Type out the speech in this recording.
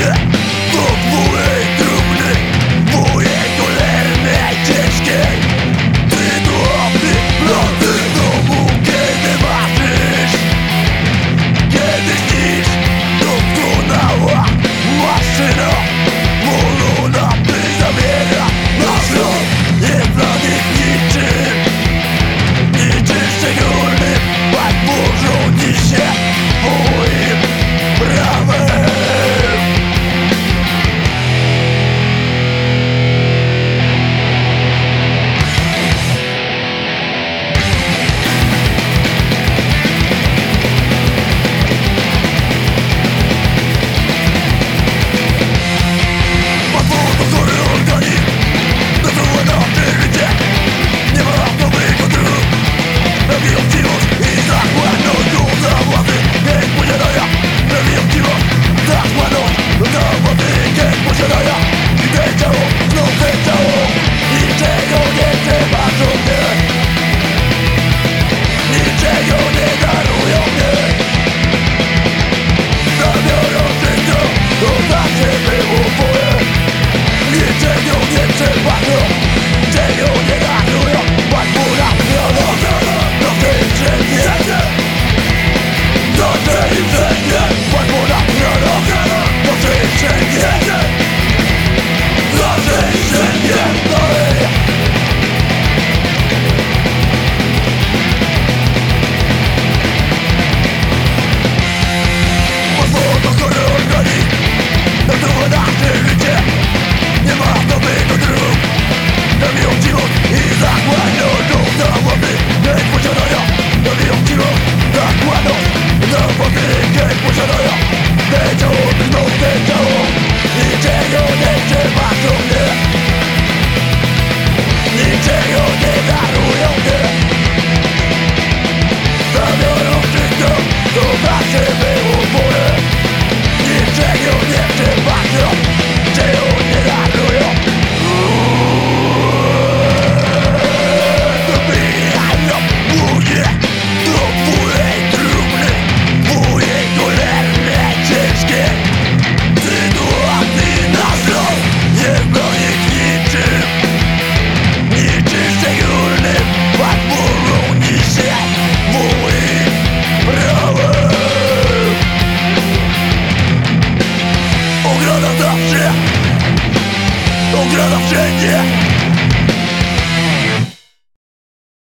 Yeah. Grad of Dzięki